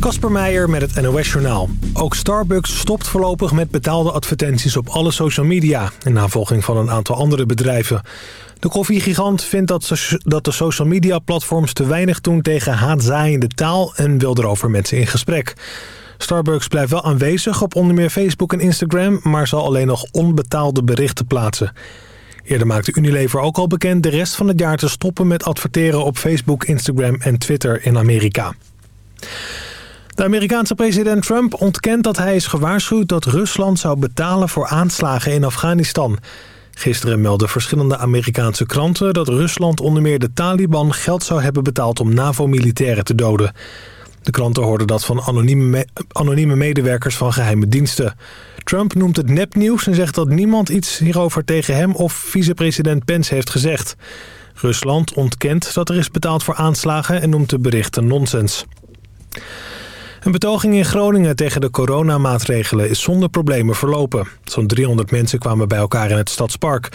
Kasper Meijer met het NOS-journaal. Ook Starbucks stopt voorlopig met betaalde advertenties op alle social media... in navolging van een aantal andere bedrijven. De koffiegigant vindt dat, dat de social media-platforms te weinig doen tegen haatzaaiende taal... en wil erover met ze in gesprek. Starbucks blijft wel aanwezig op onder meer Facebook en Instagram... maar zal alleen nog onbetaalde berichten plaatsen. Eerder maakte Unilever ook al bekend de rest van het jaar te stoppen met adverteren op Facebook, Instagram en Twitter in Amerika. De Amerikaanse president Trump ontkent dat hij is gewaarschuwd dat Rusland zou betalen voor aanslagen in Afghanistan. Gisteren meldden verschillende Amerikaanse kranten dat Rusland onder meer de Taliban geld zou hebben betaald om NAVO-militairen te doden. De kranten hoorden dat van anonieme, anonieme medewerkers van geheime diensten. Trump noemt het nepnieuws en zegt dat niemand iets hierover tegen hem of vicepresident Pence heeft gezegd. Rusland ontkent dat er is betaald voor aanslagen en noemt de berichten nonsens. Een betoging in Groningen tegen de coronamaatregelen is zonder problemen verlopen. Zo'n 300 mensen kwamen bij elkaar in het Stadspark.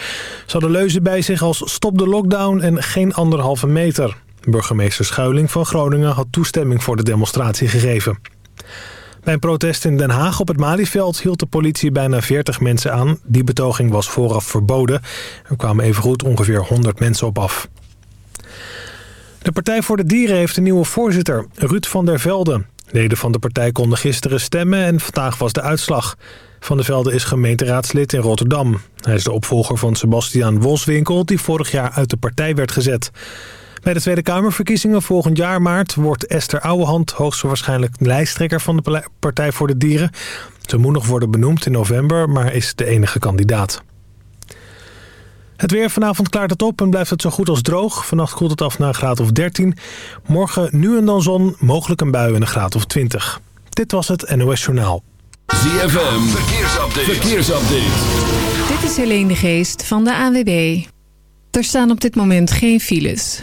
Ze hadden leuzen bij zich als stop de lockdown en geen anderhalve meter. Burgemeester Schuiling van Groningen had toestemming voor de demonstratie gegeven. Bij een protest in Den Haag op het Malieveld hield de politie bijna 40 mensen aan. Die betoging was vooraf verboden. Er kwamen evengoed ongeveer 100 mensen op af. De Partij voor de Dieren heeft een nieuwe voorzitter, Ruud van der Velde. Leden van de partij konden gisteren stemmen en vandaag was de uitslag. Van der Velde is gemeenteraadslid in Rotterdam. Hij is de opvolger van Sebastiaan Wolswinkel die vorig jaar uit de partij werd gezet. Bij de Tweede Kamerverkiezingen volgend jaar maart wordt Esther Ouwehand hoogstwaarschijnlijk lijsttrekker van de Partij voor de Dieren. Ze moet nog worden benoemd in november, maar is de enige kandidaat. Het weer vanavond klaart het op en blijft het zo goed als droog. Vannacht koelt het af naar een graad of 13. Morgen nu en dan zon, mogelijk een bui en een graad of 20. Dit was het NOS Journaal. ZFM, verkeersupdate. verkeersupdate. Dit is Helene de Geest van de AWB. Er staan op dit moment geen files.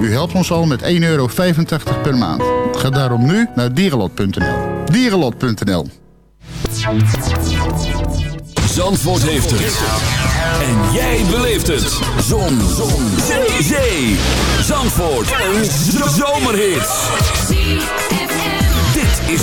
U helpt ons al met 1,85 euro per maand. Ga daarom nu naar dierenlot.nl. Dierenlot.nl Zandvoort heeft het. En jij beleeft het. Zon. Zon. Zee. Zandvoort. Een zomerhit. Dit is.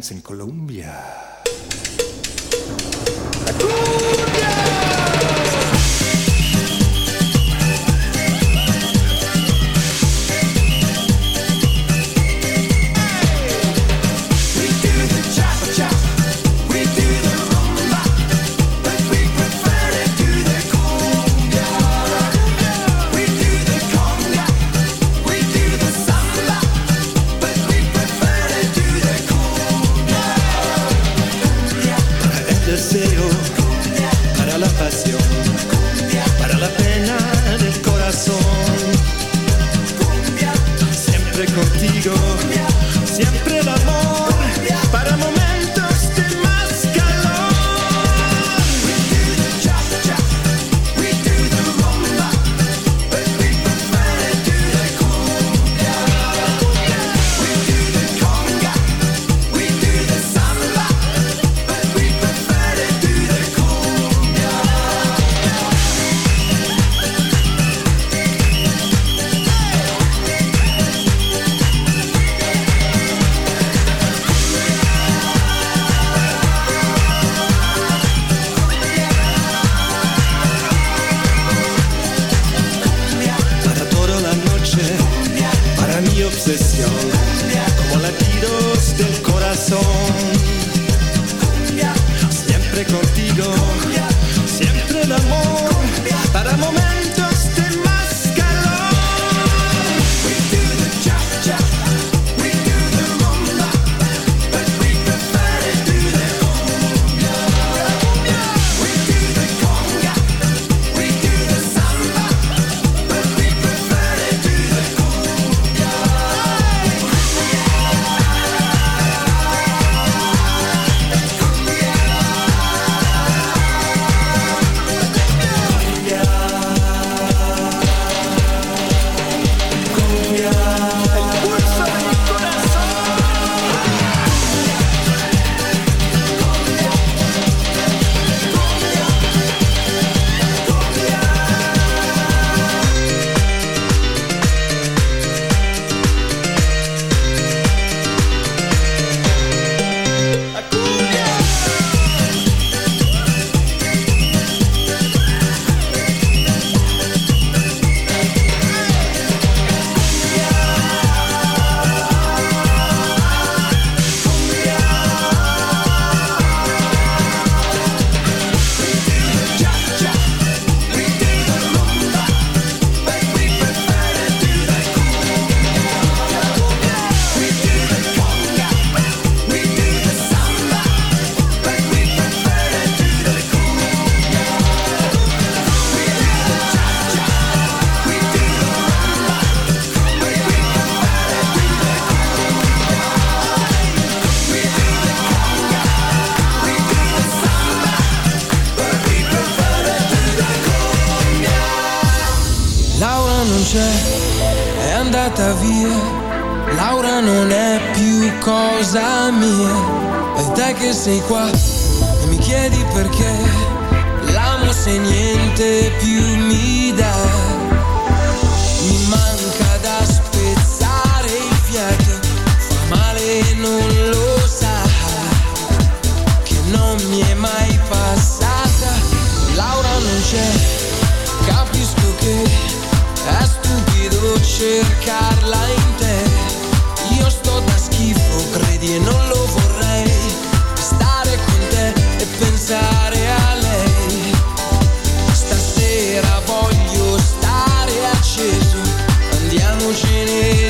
Dance in Colombia? Andiamocene di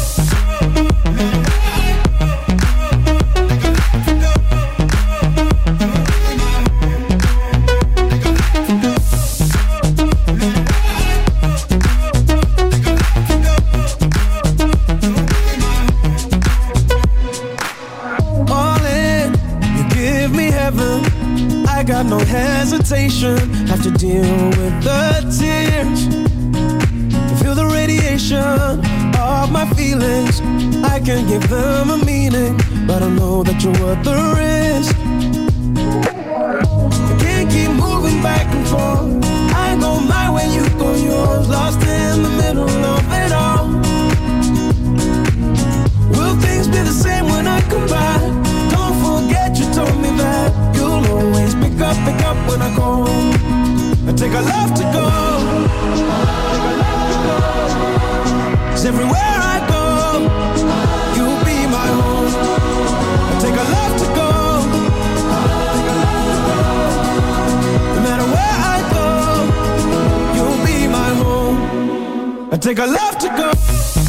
I pick up when I call. I take a love to go. Cause everywhere I go, you'll be my home. I take a love to go. No matter where I go, you'll be my home. I take a love to go.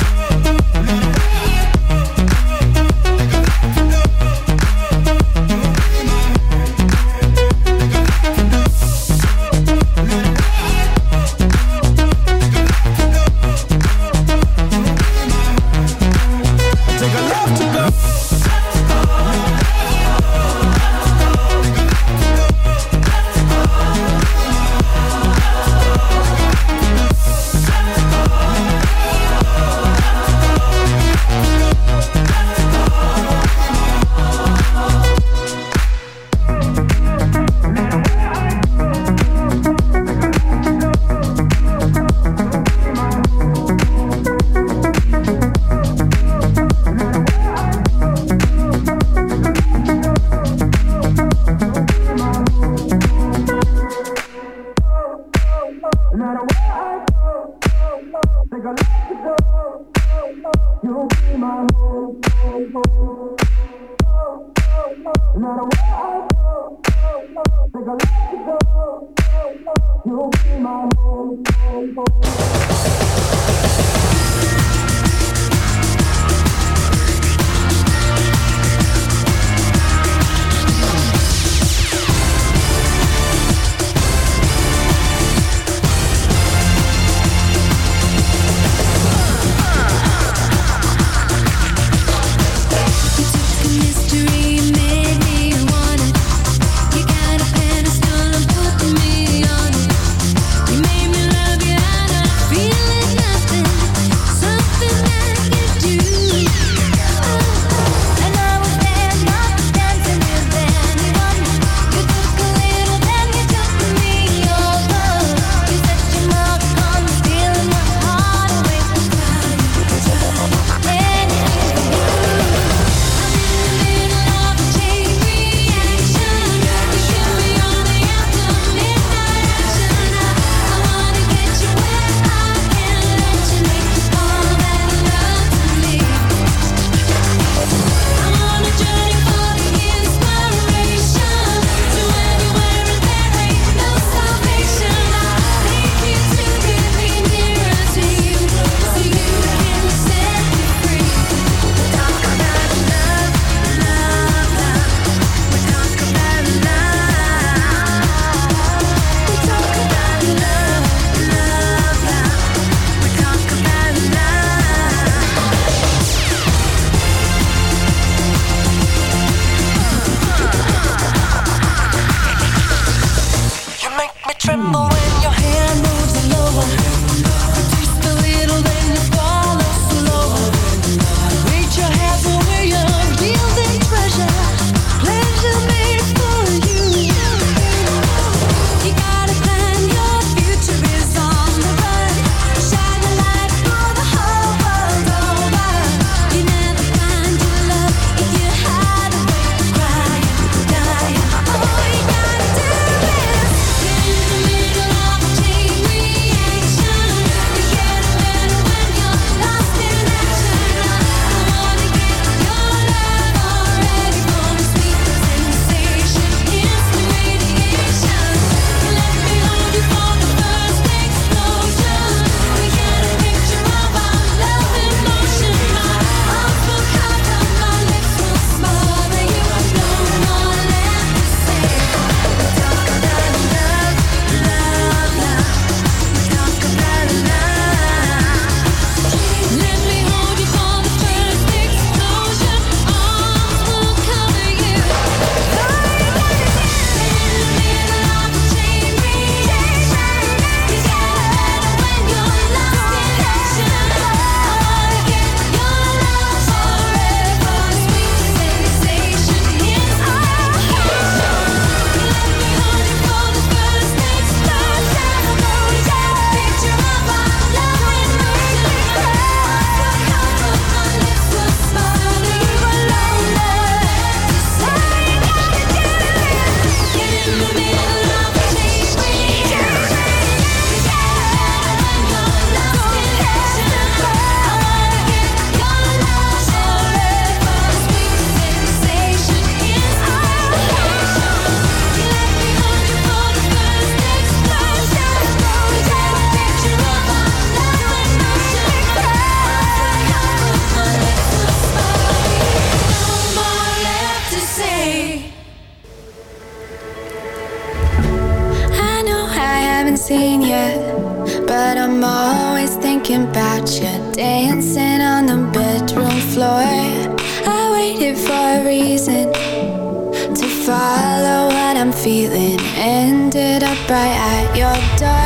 follow what I'm feeling. Ended up right at your door.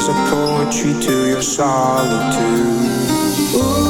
There's a poetry to your solitude. Ooh.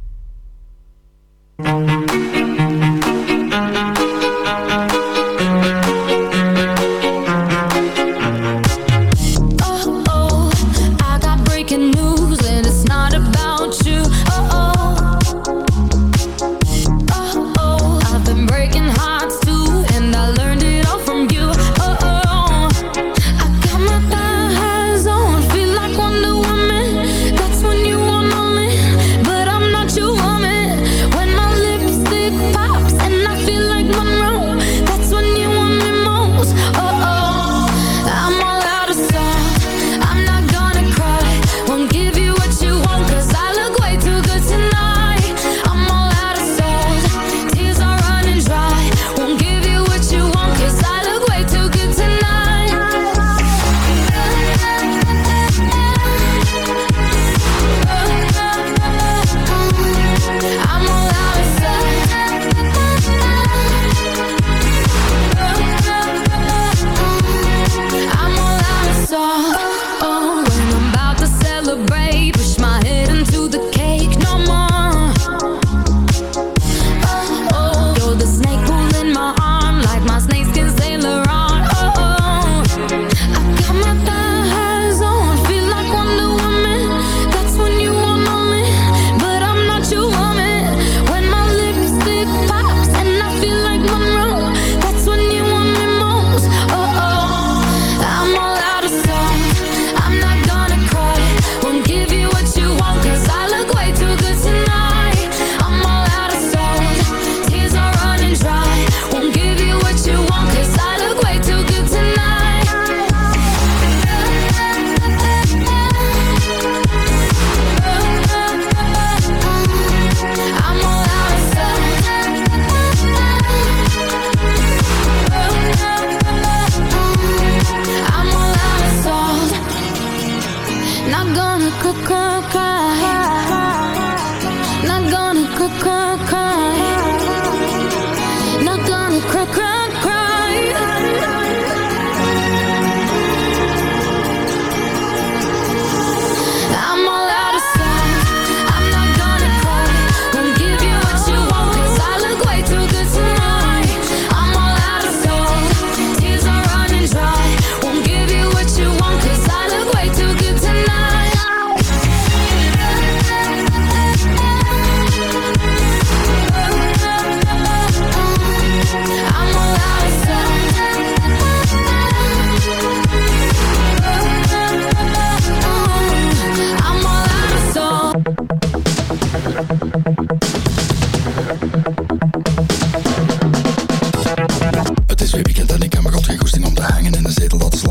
smash my head into the weten wat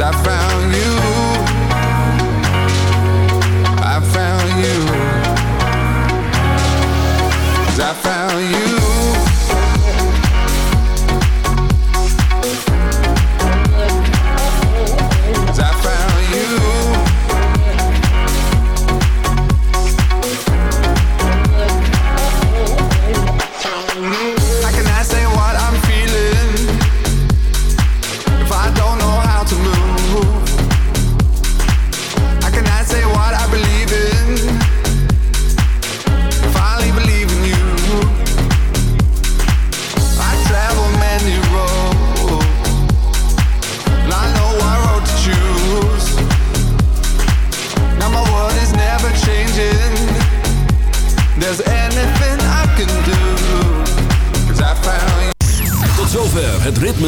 I found you. I found you. Cause I found you.